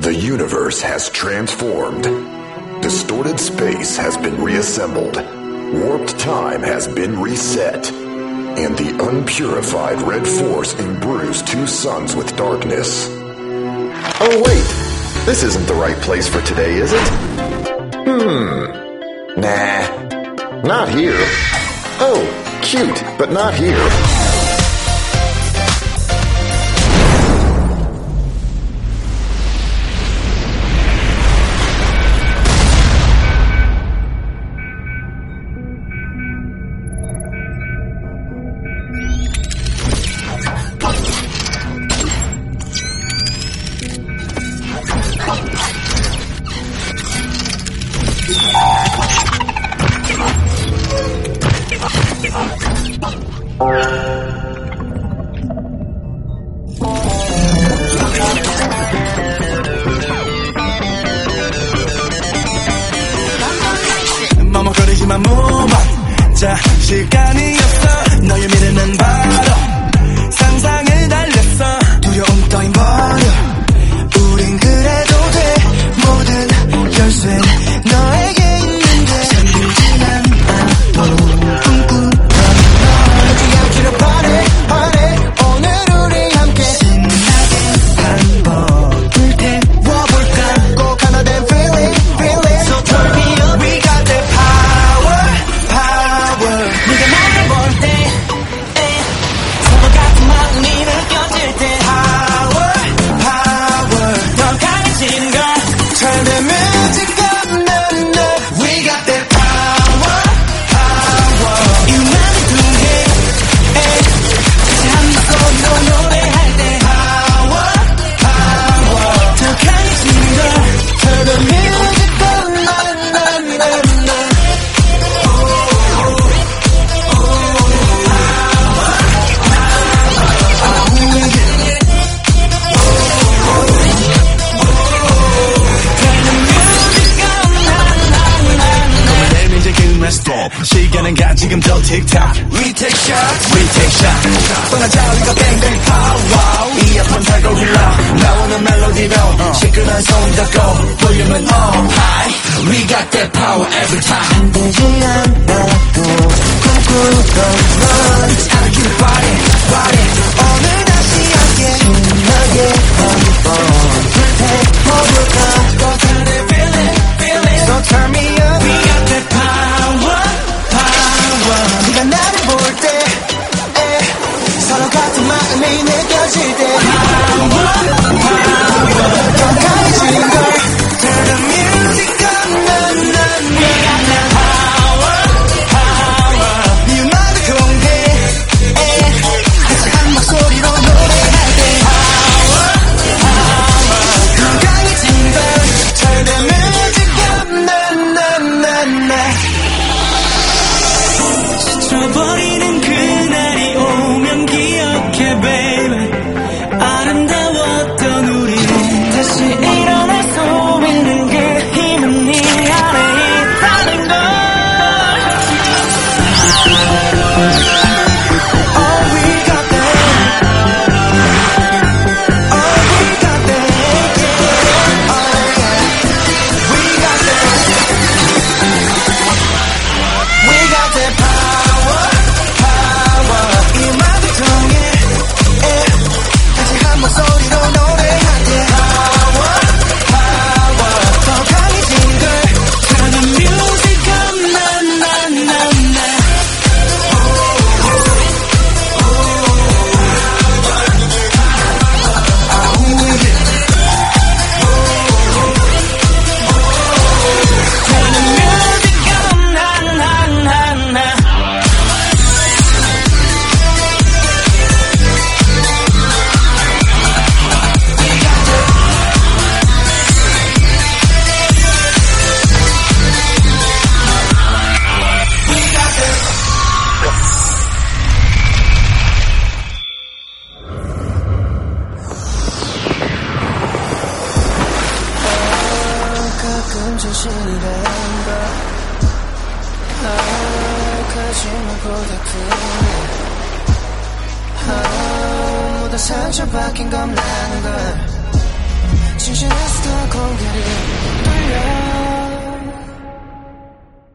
The universe has transformed. Distorted space has been reassembled. Warped time has been reset. And the unpurified red force imbrues two suns with darkness. Oh, wait! This isn't the right place for today, is it? Hmm. Nah. Not here. Oh, cute, but not here. 자 시간이 없어. 너의 미래는 밝 지금 저 We take shots. We take shots. 떠나자 우리가 뱅뱅 파워 이어폰 탈고 흘러. 나오는 멜로디로 시끄러운 소음 닫고 볼륨은 on high. We got that power every time. 안 되지 않아도 꿈꾸던 넌 I can party party 오늘 가끔 조심이란다. 나가지 말고 다 그냥 아무도 상처받긴 겁나는 걸. 진실에서 더 고개를 돌려.